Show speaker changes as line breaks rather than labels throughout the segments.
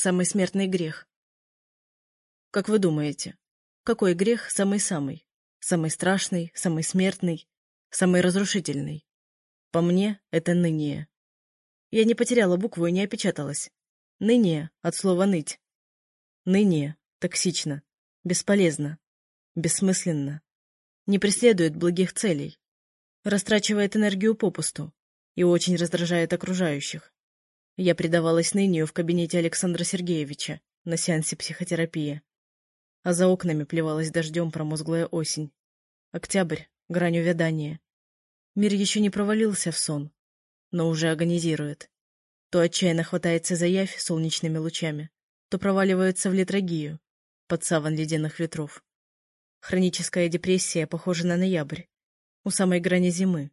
самый смертный грех. Как вы думаете, какой грех самый-самый? Самый страшный, самый смертный, самый разрушительный? По мне, это ныне. Я не потеряла букву и не опечаталась. Ныне от слова «ныть». Ныне токсично, бесполезно, бессмысленно. Не преследует благих целей. Растрачивает энергию попусту и очень раздражает окружающих. Я предавалась нынию в кабинете Александра Сергеевича на сеансе психотерапии. А за окнами плевалась дождем промозглая осень. Октябрь, грань увядания. Мир еще не провалился в сон, но уже агонизирует. То отчаянно хватается за явь солнечными лучами, то проваливается в литрогию, под саван ледяных ветров. Хроническая депрессия похожа на ноябрь, у самой грани зимы.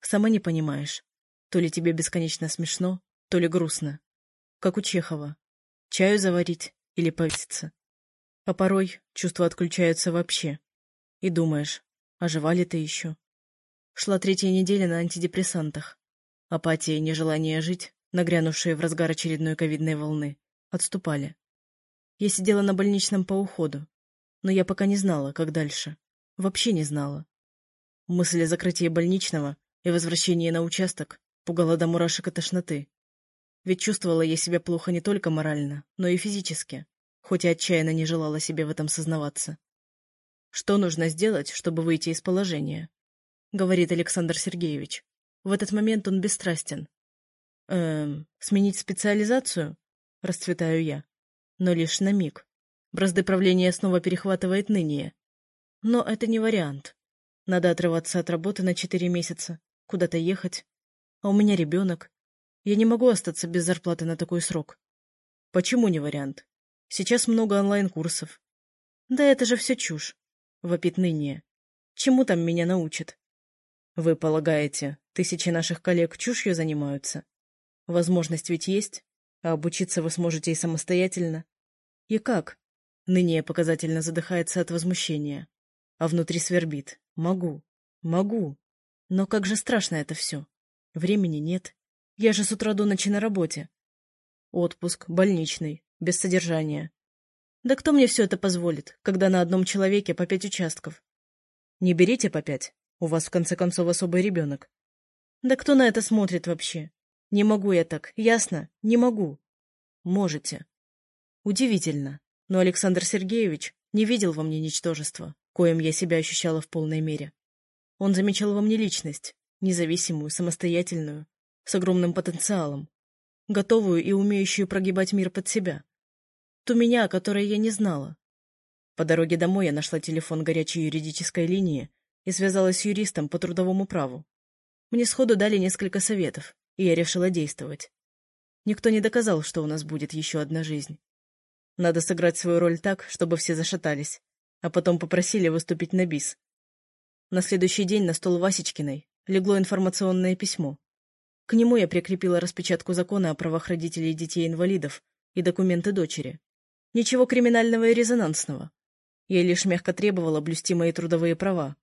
Сама не понимаешь, то ли тебе бесконечно смешно, то ли грустно. Как у Чехова. Чаю заварить или повеситься. А порой чувства отключаются вообще. И думаешь, ожива ли ты еще? Шла третья неделя на антидепрессантах. Апатия и нежелание жить, нагрянувшие в разгар очередной ковидной волны, отступали. Я сидела на больничном по уходу, но я пока не знала, как дальше. Вообще не знала. Мысль о закрытии больничного и возвращении на участок пугала до мурашек и тошноты. Ведь чувствовала я себя плохо не только морально, но и физически, хоть и отчаянно не желала себе в этом сознаваться. «Что нужно сделать, чтобы выйти из положения?» — говорит Александр Сергеевич. В этот момент он бесстрастен. «Эм, сменить специализацию?» — расцветаю я. Но лишь на миг. Бразды правления снова перехватывает ныне. Но это не вариант. Надо отрываться от работы на четыре месяца, куда-то ехать. А у меня ребенок. Я не могу остаться без зарплаты на такой срок. Почему не вариант? Сейчас много онлайн-курсов. Да это же все чушь, вопит ныне. Чему там меня научат? Вы полагаете, тысячи наших коллег чушью занимаются? Возможность ведь есть, а обучиться вы сможете и самостоятельно. И как? Ныне показательно задыхается от возмущения. А внутри свербит. Могу. Могу. Но как же страшно это все. Времени нет. Я же с утра до ночи на работе. Отпуск, больничный, без содержания. Да кто мне все это позволит, когда на одном человеке по пять участков? Не берите по пять. У вас, в конце концов, особый ребенок. Да кто на это смотрит вообще? Не могу я так, ясно? Не могу. Можете. Удивительно, но Александр Сергеевич не видел во мне ничтожества, коим я себя ощущала в полной мере. Он замечал во мне личность, независимую, самостоятельную, с огромным потенциалом, готовую и умеющую прогибать мир под себя. Ту меня, о которой я не знала. По дороге домой я нашла телефон горячей юридической линии и связалась с юристом по трудовому праву. Мне сходу дали несколько советов, и я решила действовать. Никто не доказал, что у нас будет еще одна жизнь. Надо сыграть свою роль так, чтобы все зашатались, а потом попросили выступить на бис. На следующий день на стол Васечкиной легло информационное письмо, к нему я прикрепила распечатку закона о правах родителей детей-инвалидов и документы дочери. Ничего криминального и резонансного. Я лишь мягко требовала блюсти мои трудовые права,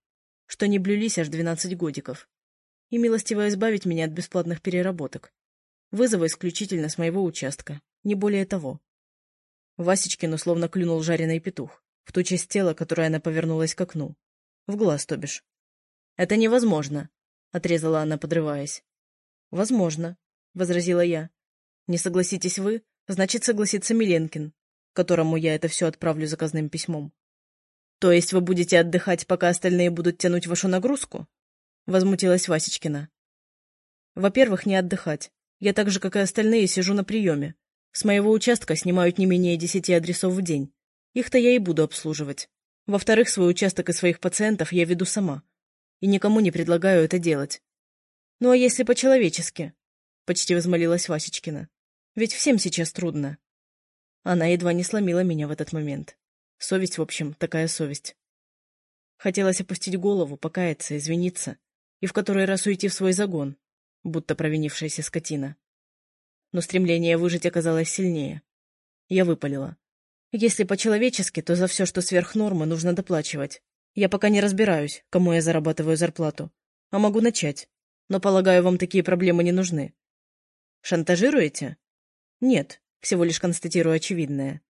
что не блюлись аж двенадцать годиков, и милостиво избавить меня от бесплатных переработок. Вызова исключительно с моего участка, не более того. Васечкину словно клюнул жареный петух, в ту часть тела, которой она повернулась к окну. В глаз, то бишь. «Это невозможно», — отрезала она, подрываясь. «Возможно», — возразила я. «Не согласитесь вы, значит, согласится Миленкин, которому я это все отправлю заказным письмом». «То есть вы будете отдыхать, пока остальные будут тянуть вашу нагрузку?» — возмутилась Васечкина. «Во-первых, не отдыхать. Я так же, как и остальные, сижу на приеме. С моего участка снимают не менее десяти адресов в день. Их-то я и буду обслуживать. Во-вторых, свой участок и своих пациентов я веду сама. И никому не предлагаю это делать. «Ну а если по-человечески?» — почти возмолилась Васечкина. «Ведь всем сейчас трудно». Она едва не сломила меня в этот момент. Совесть, в общем, такая совесть. Хотелось опустить голову, покаяться, извиниться и в который раз уйти в свой загон, будто провинившаяся скотина. Но стремление выжить оказалось сильнее. Я выпалила. Если по-человечески, то за все, что сверх нормы, нужно доплачивать. Я пока не разбираюсь, кому я зарабатываю зарплату. А могу начать. Но, полагаю, вам такие проблемы не нужны. Шантажируете? Нет, всего лишь констатирую очевидное.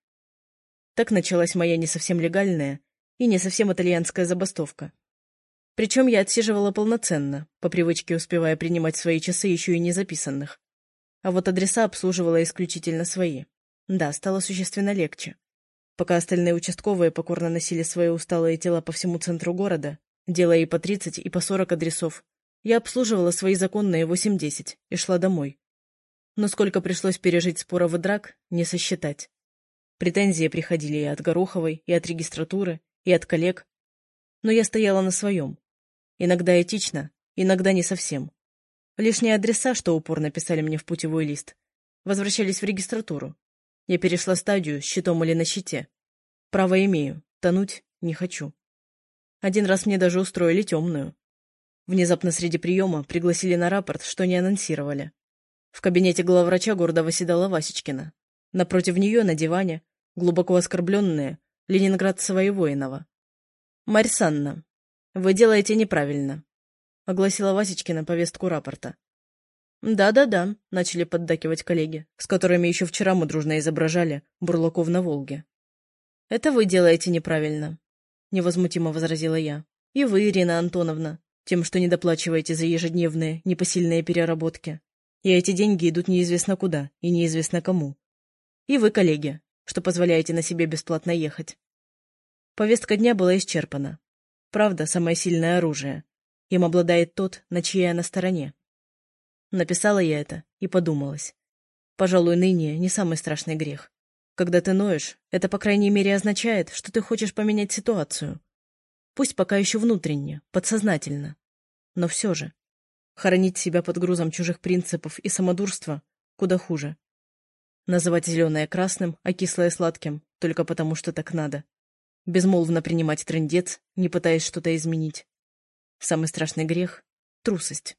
Так началась моя не совсем легальная и не совсем итальянская забастовка. Причем я отсиживала полноценно, по привычке успевая принимать свои часы еще и не записанных. А вот адреса обслуживала исключительно свои. Да, стало существенно легче. Пока остальные участковые покорно носили свои усталые тела по всему центру города, делая и по 30, и по 40 адресов, я обслуживала свои законные 8-10 и шла домой. Но сколько пришлось пережить споров и драк, не сосчитать. Претензии приходили и от Гороховой, и от регистратуры, и от коллег. Но я стояла на своем. Иногда этично, иногда не совсем. Лишние адреса, что упорно писали мне в путевой лист, возвращались в регистратуру. Я перешла стадию с щитом или на щите. Право имею, тонуть не хочу. Один раз мне даже устроили темную. Внезапно среди приема пригласили на рапорт, что не анонсировали. В кабинете главврача города восседала Васечкина. Напротив нее на диване, глубоко оскорбленная, Ленинградцева и Воинова. «Марь Санна, вы делаете неправильно», — огласила Васечкина повестку рапорта. «Да-да-да», — начали поддакивать коллеги, с которыми еще вчера мы дружно изображали Бурлаков на Волге. «Это вы делаете неправильно», — невозмутимо возразила я. «И вы, Ирина Антоновна, тем, что не доплачиваете за ежедневные, непосильные переработки. И эти деньги идут неизвестно куда и неизвестно кому. И вы, коллеги, что позволяете на себе бесплатно ехать. Повестка дня была исчерпана. Правда, самое сильное оружие. Им обладает тот, на чьей она стороне. Написала я это и подумалась. Пожалуй, ныне не самый страшный грех. Когда ты ноешь, это, по крайней мере, означает, что ты хочешь поменять ситуацию, Пусть пока еще внутренне, подсознательно. Но все же. Хоронить себя под грузом чужих принципов и самодурства куда хуже. Называть зеленое красным, а кислое сладким, только потому что так надо. Безмолвно принимать трындец, не пытаясь что-то изменить. Самый страшный грех — трусость.